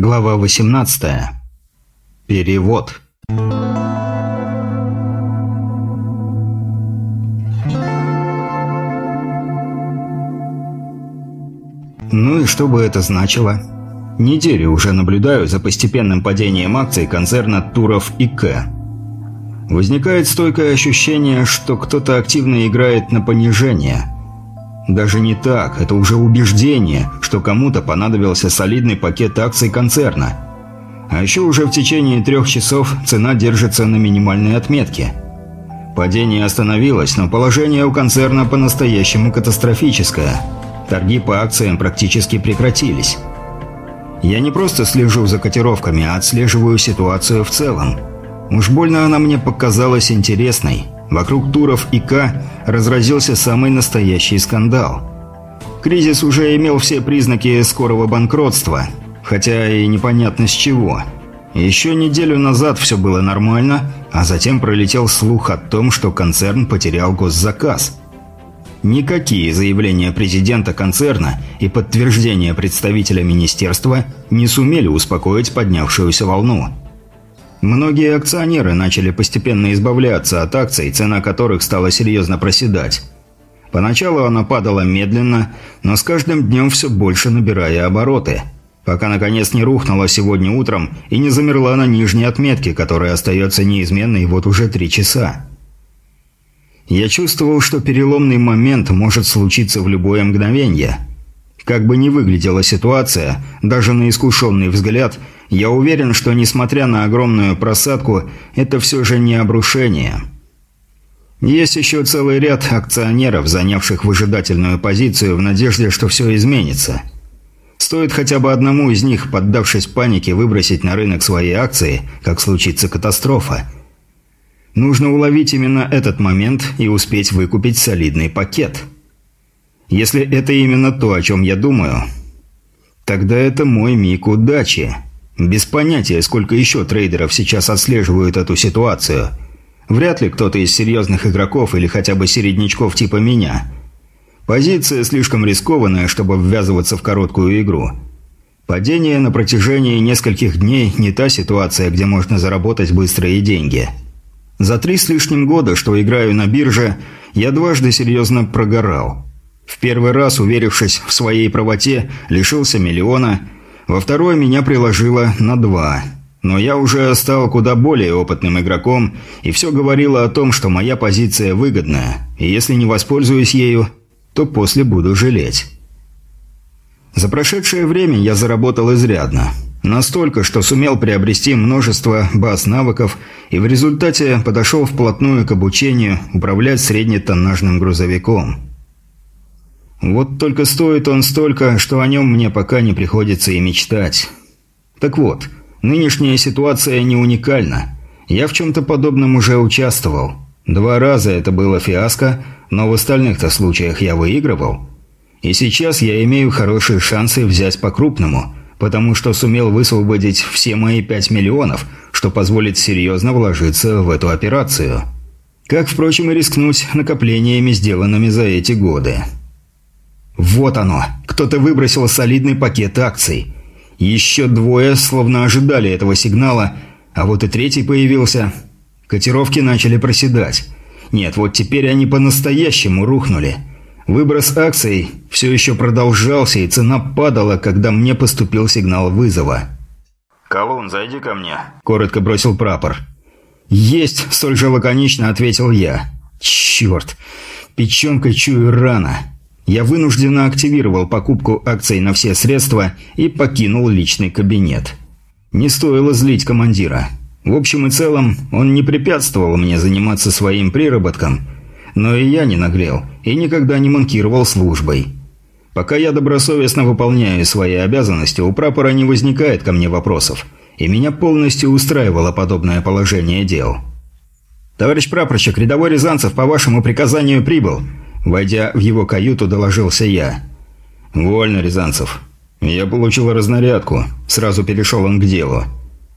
Глава 18. Перевод. Ну и что бы это значило? Неделю уже наблюдаю за постепенным падением акций концерна Туров и К. Возникает стойкое ощущение, что кто-то активно играет на понижение. Даже не так, это уже убеждение, что кому-то понадобился солидный пакет акций концерна. А еще уже в течение трех часов цена держится на минимальной отметке. Падение остановилось, но положение у концерна по-настоящему катастрофическое. Торги по акциям практически прекратились. Я не просто слежу за котировками, а отслеживаю ситуацию в целом. Уж больно она мне показалась интересной. Вокруг Туров и К разразился самый настоящий скандал. Кризис уже имел все признаки скорого банкротства, хотя и непонятно с чего. Еще неделю назад все было нормально, а затем пролетел слух о том, что концерн потерял госзаказ. Никакие заявления президента концерна и подтверждения представителя министерства не сумели успокоить поднявшуюся волну. Многие акционеры начали постепенно избавляться от акций, цена которых стала серьезно проседать. Поначалу она падала медленно, но с каждым днем все больше набирая обороты, пока наконец не рухнула сегодня утром и не замерла на нижней отметке, которая остается неизменной вот уже три часа. Я чувствовал, что переломный момент может случиться в любое мгновение. Как бы ни выглядела ситуация, даже на искушенный взгляд – я уверен, что несмотря на огромную просадку, это все же не обрушение. Есть еще целый ряд акционеров, занявших выжидательную позицию в надежде, что все изменится. Стоит хотя бы одному из них, поддавшись панике, выбросить на рынок свои акции, как случится катастрофа. Нужно уловить именно этот момент и успеть выкупить солидный пакет. Если это именно то, о чем я думаю, тогда это мой миг удачи. Без понятия, сколько еще трейдеров сейчас отслеживают эту ситуацию. Вряд ли кто-то из серьезных игроков или хотя бы середнячков типа меня. Позиция слишком рискованная, чтобы ввязываться в короткую игру. Падение на протяжении нескольких дней не та ситуация, где можно заработать быстрые деньги. За три с лишним года, что играю на бирже, я дважды серьезно прогорал. В первый раз, уверившись в своей правоте, лишился миллиона – во второй меня приложило на два. Но я уже стал куда более опытным игроком, и все говорило о том, что моя позиция выгодная, и если не воспользуюсь ею, то после буду жалеть. За прошедшее время я заработал изрядно. Настолько, что сумел приобрести множество баз навыков и в результате подошел вплотную к обучению управлять среднетоннажным грузовиком. Вот только стоит он столько, что о нем мне пока не приходится и мечтать. Так вот, нынешняя ситуация не уникальна. Я в чем-то подобном уже участвовал. Два раза это было фиаско, но в остальных-то случаях я выигрывал. И сейчас я имею хорошие шансы взять по-крупному, потому что сумел высвободить все мои 5 миллионов, что позволит серьезно вложиться в эту операцию. Как, впрочем, и рискнуть накоплениями, сделанными за эти годы. Вот оно. Кто-то выбросил солидный пакет акций. Еще двое словно ожидали этого сигнала, а вот и третий появился. Котировки начали проседать. Нет, вот теперь они по-настоящему рухнули. Выброс акций все еще продолжался, и цена падала, когда мне поступил сигнал вызова. «Колун, зайди ко мне», – коротко бросил прапор. «Есть!» – столь же лаконично ответил я. «Черт! Печенкой чую рано!» Я вынужденно активировал покупку акций на все средства и покинул личный кабинет. Не стоило злить командира. В общем и целом, он не препятствовал мне заниматься своим приработком, но и я не наглел и никогда не манкировал службой. Пока я добросовестно выполняю свои обязанности, у прапора не возникает ко мне вопросов, и меня полностью устраивало подобное положение дел. «Товарищ прапорщик, рядовой Рязанцев по вашему приказанию прибыл», Войдя в его каюту, доложился я. «Вольно, Рязанцев. Я получил разнарядку». Сразу перешел он к делу.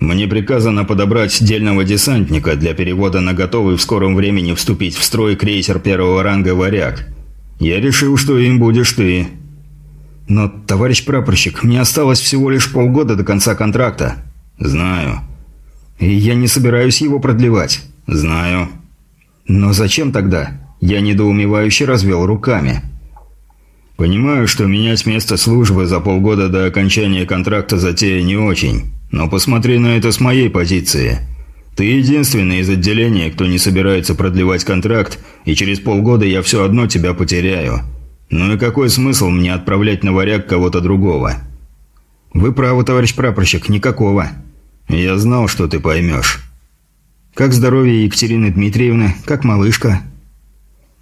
«Мне приказано подобрать дельного десантника для перевода на готовый в скором времени вступить в строй крейсер первого ранга «Варяг». Я решил, что им будешь ты». «Но, товарищ прапорщик, мне осталось всего лишь полгода до конца контракта». «Знаю». «И я не собираюсь его продлевать». «Знаю». «Но зачем тогда?» Я недоумевающе развел руками. «Понимаю, что менять место службы за полгода до окончания контракта затея не очень. Но посмотри на это с моей позиции. Ты единственный из отделения, кто не собирается продлевать контракт, и через полгода я все одно тебя потеряю. Ну и какой смысл мне отправлять на варяг кого-то другого?» «Вы правы, товарищ прапорщик, никакого». «Я знал, что ты поймешь». «Как здоровье Екатерины Дмитриевны? Как малышка?»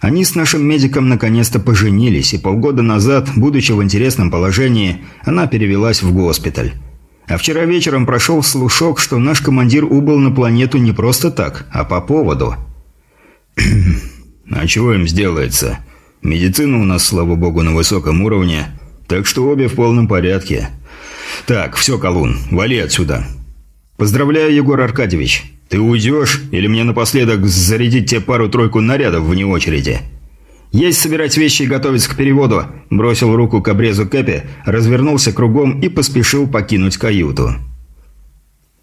Они с нашим медиком наконец-то поженились, и полгода назад, будучи в интересном положении, она перевелась в госпиталь. А вчера вечером прошел слушок, что наш командир убыл на планету не просто так, а по поводу. «А чего им сделается? Медицина у нас, слава богу, на высоком уровне, так что обе в полном порядке. Так, все, Колун, вали отсюда». «Поздравляю, Егор Аркадьевич. Ты уйдешь, или мне напоследок зарядить тебе пару-тройку нарядов вне очереди?» «Есть собирать вещи и готовиться к переводу», – бросил руку к обрезу Кэпи, развернулся кругом и поспешил покинуть каюту.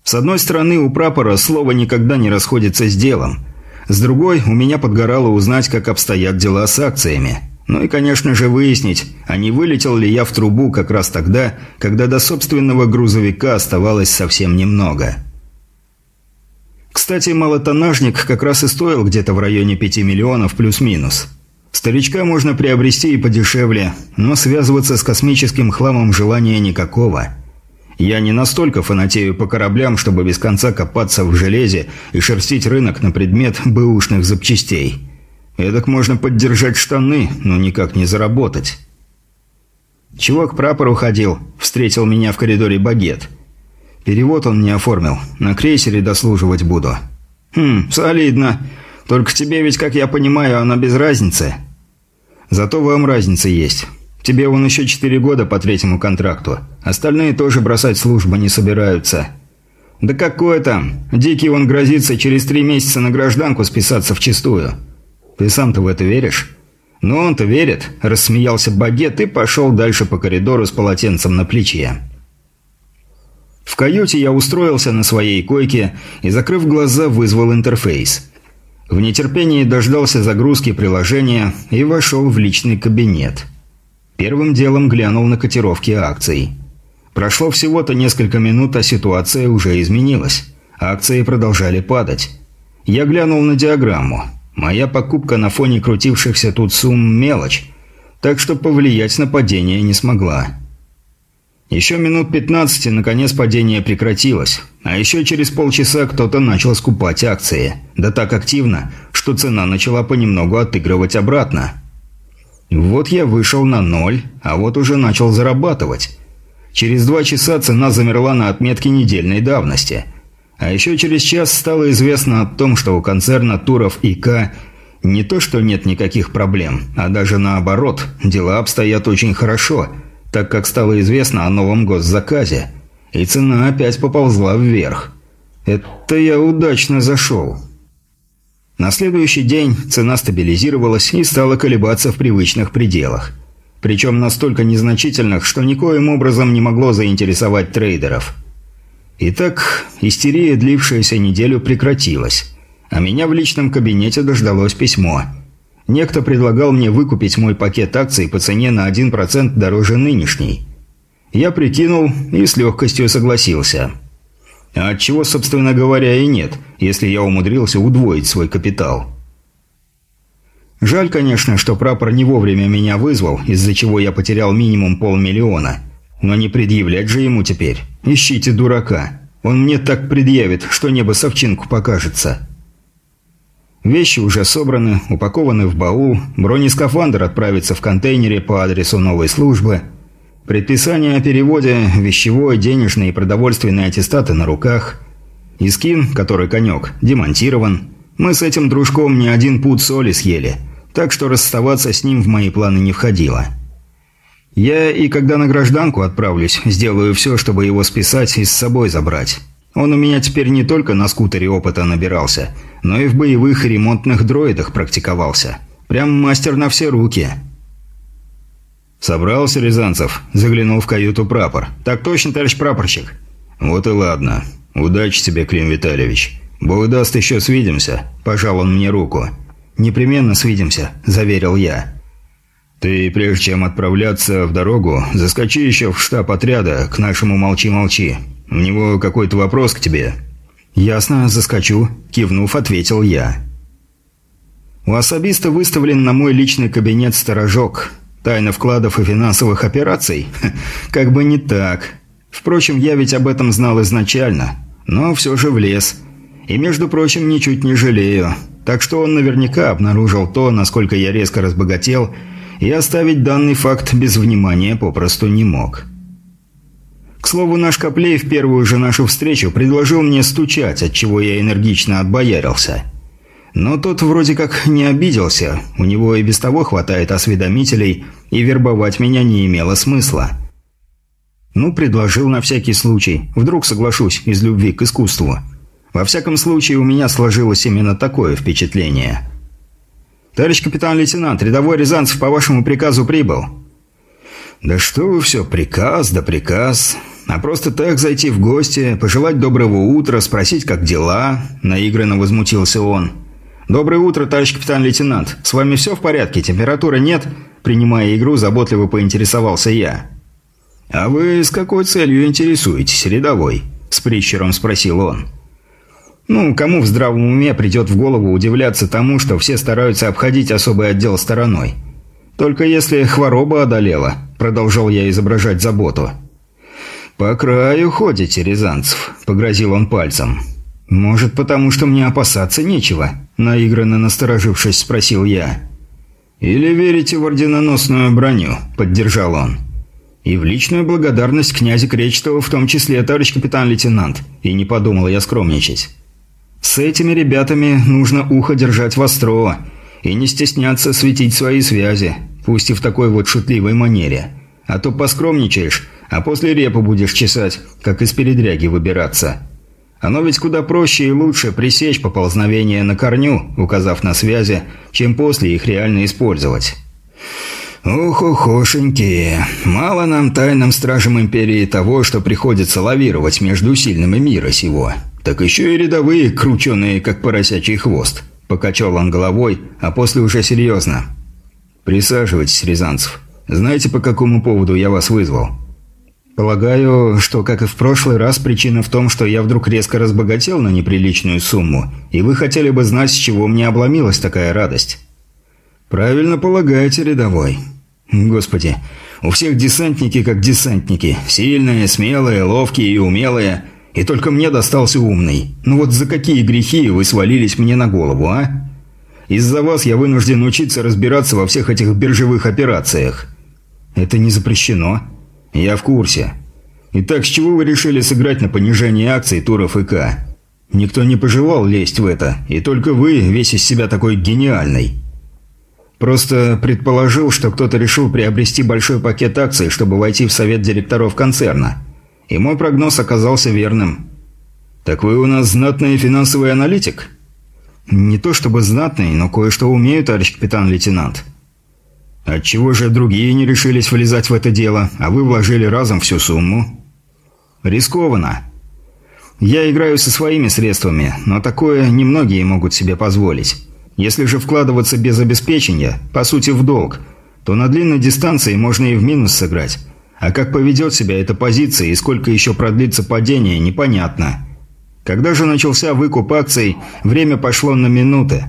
С одной стороны, у прапора слово никогда не расходится с делом. С другой, у меня подгорало узнать, как обстоят дела с акциями. Ну и, конечно же, выяснить, а не вылетел ли я в трубу как раз тогда, когда до собственного грузовика оставалось совсем немного. Кстати, малотоннажник как раз и стоил где-то в районе 5 миллионов плюс-минус. Старичка можно приобрести и подешевле, но связываться с космическим хламом желания никакого. Я не настолько фанатею по кораблям, чтобы без конца копаться в железе и шерстить рынок на предмет бэушных запчастей. Эдак можно поддержать штаны, но никак не заработать. «Чего к прапору ходил?» – встретил меня в коридоре багет. «Перевод он не оформил. На крейсере дослуживать буду». «Хм, солидно. Только тебе ведь, как я понимаю, она без разницы. Зато вам разница есть. Тебе он еще четыре года по третьему контракту. Остальные тоже бросать службу не собираются. Да какой там? Дикий он грозится через три месяца на гражданку списаться вчистую. Ты сам-то в это веришь? Ну он-то верит, рассмеялся Багет и пошел дальше по коридору с полотенцем на плече. В каюте я устроился на своей койке и, закрыв глаза, вызвал интерфейс. В нетерпении дождался загрузки приложения и вошел в личный кабинет. Первым делом глянул на котировки акций. Прошло всего-то несколько минут, а ситуация уже изменилась. Акции продолжали падать. Я глянул на диаграмму. Моя покупка на фоне крутившихся тут сумм – мелочь, так что повлиять на падение не смогла. Еще минут 15 наконец падение прекратилось, а еще через полчаса кто-то начал скупать акции. Да так активно, что цена начала понемногу отыгрывать обратно. Вот я вышел на ноль, а вот уже начал зарабатывать. Через два часа цена замерла на отметке недельной давности. А еще через час стало известно о том, что у концерна Туров ИК не то что нет никаких проблем, а даже наоборот, дела обстоят очень хорошо – так как стало известно о новом госзаказе, и цена опять поползла вверх. Это я удачно зашел. На следующий день цена стабилизировалась и стала колебаться в привычных пределах. Причем настолько незначительных, что никоим образом не могло заинтересовать трейдеров. Итак, истерия, длившаяся неделю, прекратилась. А меня в личном кабинете дождалось письмо – Некто предлагал мне выкупить мой пакет акций по цене на 1% дороже нынешней. Я прикинул и с легкостью согласился. А отчего, собственно говоря, и нет, если я умудрился удвоить свой капитал. Жаль, конечно, что прапор не вовремя меня вызвал, из-за чего я потерял минимум полмиллиона. Но не предъявлять же ему теперь. Ищите дурака. Он мне так предъявит, что небо совчинку покажется. Вещи уже собраны, упакованы в баул, бронескафандр отправится в контейнере по адресу новой службы. Предписание о переводе, вещевой, денежный и продовольственные аттестаты на руках. Искин, который конек, демонтирован. Мы с этим дружком не один пуд соли съели, так что расставаться с ним в мои планы не входило. Я и когда на гражданку отправлюсь, сделаю все, чтобы его списать и с собой забрать. Он у меня теперь не только на скутере опыта набирался, но и в боевых ремонтных дроидах практиковался. Прям мастер на все руки. «Собрался, Рязанцев?» – заглянул в каюту прапор. «Так точно, товарищ прапорщик». «Вот и ладно. Удачи тебе, Клим Витальевич. Бог даст, еще свидимся», – пожал он мне руку. «Непременно свидимся», – заверил я. «Ты, прежде чем отправляться в дорогу, заскочи еще в штаб отряда к нашему «Молчи-молчи». У него какой-то вопрос к тебе». «Ясно, заскочу», – кивнув, ответил я. У особиста выставлен на мой личный кабинет сторожок – Тайна вкладов и финансовых операций? Как бы не так. Впрочем, я ведь об этом знал изначально, но все же влез. И, между прочим, ничуть не жалею. Так что он наверняка обнаружил то, насколько я резко разбогател, и оставить данный факт без внимания попросту не мог. К слову, наш Коплей в первую же нашу встречу предложил мне стучать, от чего я энергично отбоярился. Но тот вроде как не обиделся, у него и без того хватает осведомителей, и вербовать меня не имело смысла. Ну, предложил на всякий случай, вдруг соглашусь из любви к искусству. Во всяком случае, у меня сложилось именно такое впечатление. «Товарищ капитан-лейтенант, рядовой Рязанцев по вашему приказу прибыл». «Да что вы все, приказ да приказ. А просто так зайти в гости, пожелать доброго утра, спросить, как дела?» – наигранно возмутился он. «Доброе утро, товарищ капитан-лейтенант. С вами все в порядке? Температуры нет?» Принимая игру, заботливо поинтересовался я. «А вы с какой целью интересуетесь, рядовой?» С прищером спросил он. «Ну, кому в здравом уме придет в голову удивляться тому, что все стараются обходить особый отдел стороной? Только если хвороба одолела», — продолжал я изображать заботу. «По краю ходите, Рязанцев», — погрозил он пальцем. «Может, потому что мне опасаться нечего?» – наигранно насторожившись, спросил я. «Или верите в орденоносную броню?» – поддержал он. «И в личную благодарность князя Кречетова в том числе, товарищ капитан-лейтенант», – и не подумал я скромничать. «С этими ребятами нужно ухо держать востро и не стесняться светить свои связи, пусть и в такой вот шутливой манере. А то поскромничаешь, а после репу будешь чесать, как из передряги выбираться». Оно ведь куда проще и лучше пресечь поползновение на корню, указав на связи, чем после их реально использовать. Ох, охошеньки, мало нам тайным стражам Империи того, что приходится лавировать между сильными мира сего. Так еще и рядовые, крученые, как поросячий хвост. Покачал он головой, а после уже серьезно. «Присаживайтесь, Рязанцев. Знаете, по какому поводу я вас вызвал?» Полагаю, что, как и в прошлый раз, причина в том, что я вдруг резко разбогател на неприличную сумму, и вы хотели бы знать, с чего мне обломилась такая радость. Правильно полагаете, рядовой. Господи, у всех десантники как десантники. Сильные, смелые, ловкие и умелые. И только мне достался умный. Ну вот за какие грехи вы свалились мне на голову, а? Из-за вас я вынужден учиться разбираться во всех этих биржевых операциях. Это не запрещено. «Я в курсе. Итак, с чего вы решили сыграть на понижение акций туров и К? Никто не пожелал лезть в это, и только вы весь из себя такой гениальный». Просто предположил, что кто-то решил приобрести большой пакет акций, чтобы войти в совет директоров концерна. И мой прогноз оказался верным. «Так вы у нас знатный финансовый аналитик?» «Не то чтобы знатный, но кое-что умею, товарищ капитан-лейтенант». Отчего же другие не решились влезать в это дело, а вы вложили разом всю сумму? Рискованно. Я играю со своими средствами, но такое немногие могут себе позволить. Если же вкладываться без обеспечения, по сути в долг, то на длинной дистанции можно и в минус сыграть. А как поведет себя эта позиция и сколько еще продлится падение, непонятно. Когда же начался выкуп акций, время пошло на минуты.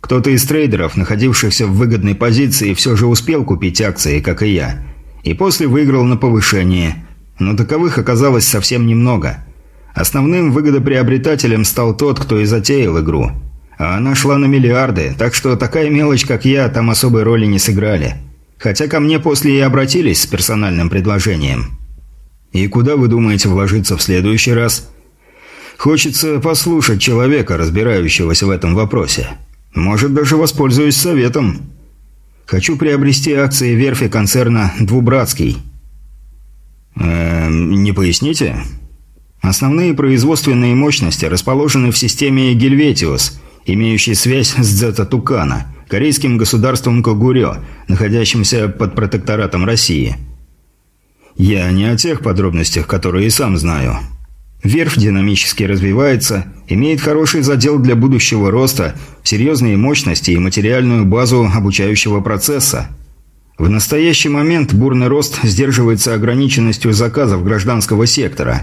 Кто-то из трейдеров, находившихся в выгодной позиции, все же успел купить акции, как и я. И после выиграл на повышение. Но таковых оказалось совсем немного. Основным выгодоприобретателем стал тот, кто и затеял игру. А она шла на миллиарды, так что такая мелочь, как я, там особой роли не сыграли. Хотя ко мне после и обратились с персональным предложением. «И куда вы думаете вложиться в следующий раз?» «Хочется послушать человека, разбирающегося в этом вопросе». Может, даже воспользуюсь советом. Хочу приобрести акции верфи концерна «Двубратский». Эм, не поясните? Основные производственные мощности расположены в системе «Гельветиус», имеющей связь с «Дзета Тукана», корейским государством Когурё, находящимся под протекторатом России. Я не о тех подробностях, которые и сам знаю. Верфь динамически развивается, имеет хороший задел для будущего роста, серьезные мощности и материальную базу обучающего процесса. В настоящий момент бурный рост сдерживается ограниченностью заказов гражданского сектора.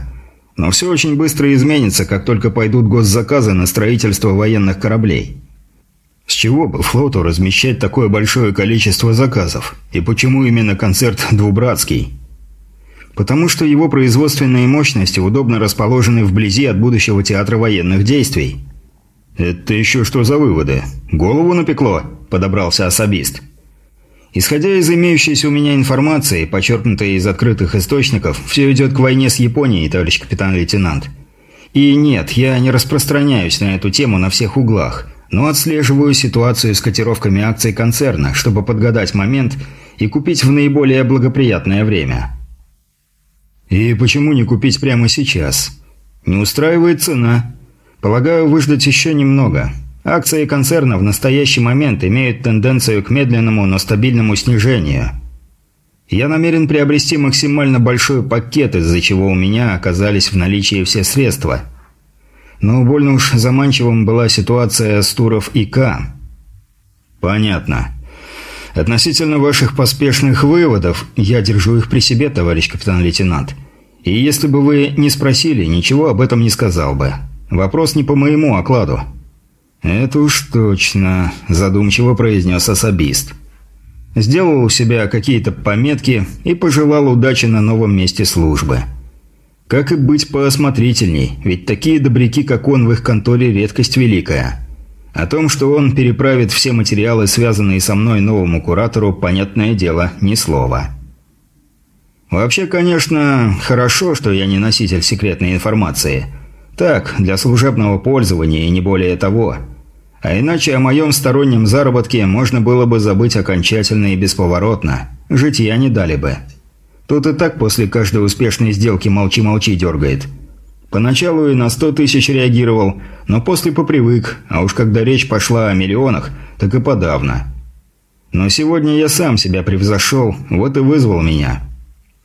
Но все очень быстро изменится, как только пойдут госзаказы на строительство военных кораблей. С чего бы флоту размещать такое большое количество заказов? И почему именно концерт «Двубратский»? Потому что его производственные мощности удобно расположены вблизи от будущего театра военных действий. «Это еще что за выводы? Голову напекло?» – подобрался особист. Исходя из имеющейся у меня информации, подчеркнутой из открытых источников, все идет к войне с Японией, товарищ капитан-лейтенант. И нет, я не распространяюсь на эту тему на всех углах, но отслеживаю ситуацию с котировками акций концерна, чтобы подгадать момент и купить в наиболее благоприятное время. И почему не купить прямо сейчас? Не устраивает цена. Полагаю, выждать еще немного. Акции концерна в настоящий момент имеют тенденцию к медленному, но стабильному снижению. Я намерен приобрести максимально большой пакет, из-за чего у меня оказались в наличии все средства. Но больно уж заманчивым была ситуация с Туров и К. Понятно. Относительно ваших поспешных выводов, я держу их при себе, товарищ капитан-лейтенант. И если бы вы не спросили, ничего об этом не сказал бы. Вопрос не по моему окладу». «Это уж точно», – задумчиво произнес особист. Сделал у себя какие-то пометки и пожелал удачи на новом месте службы. Как и быть поосмотрительней, ведь такие добряки, как он, в их конторе редкость великая. О том, что он переправит все материалы, связанные со мной новому куратору, понятное дело, ни слова. Вообще, конечно, хорошо, что я не носитель секретной информации. Так, для служебного пользования и не более того. А иначе о моем стороннем заработке можно было бы забыть окончательно и бесповоротно. Житья не дали бы. Тут и так после каждой успешной сделки молчи-молчи дергает. Поначалу и на сто тысяч реагировал, но после попривык, а уж когда речь пошла о миллионах, так и подавно. Но сегодня я сам себя превзошел, вот и вызвал меня.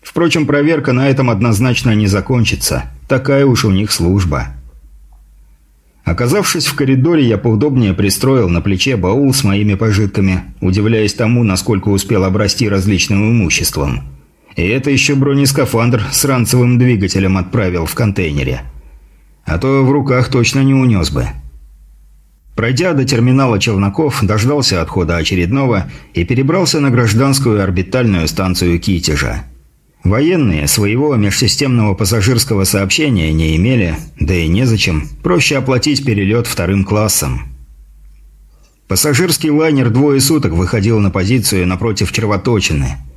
Впрочем, проверка на этом однозначно не закончится. Такая уж у них служба. Оказавшись в коридоре, я поудобнее пристроил на плече баул с моими пожитками, удивляясь тому, насколько успел обрасти различным имуществом. И это еще бронескафандр с ранцевым двигателем отправил в контейнере. А то в руках точно не унес бы. Пройдя до терминала челноков, дождался отхода очередного и перебрался на гражданскую орбитальную станцию Китежа. Военные своего межсистемного пассажирского сообщения не имели, да и незачем, проще оплатить перелет вторым классом. Пассажирский лайнер двое суток выходил на позицию напротив червоточины –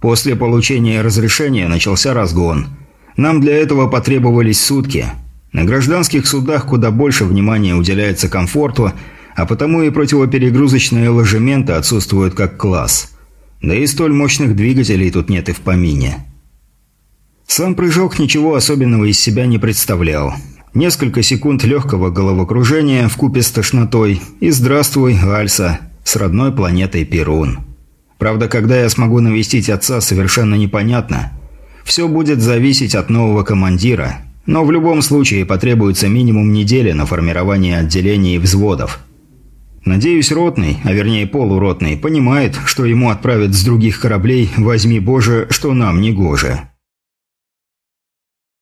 После получения разрешения начался разгон. Нам для этого потребовались сутки. На гражданских судах куда больше внимания уделяется комфорту, а потому и противоперегрузочные ложементы отсутствуют как класс. Да и столь мощных двигателей тут нет и в помине. Сам прыжок ничего особенного из себя не представлял. Несколько секунд легкого головокружения в купе с тошнотой и «Здравствуй, Альса» с родной планетой Перун. Правда, когда я смогу навестить отца, совершенно непонятно. Все будет зависеть от нового командира. Но в любом случае потребуется минимум недели на формирование отделений и взводов. Надеюсь, ротный, а вернее полуротный, понимает, что ему отправят с других кораблей «возьми, Боже, что нам не гоже».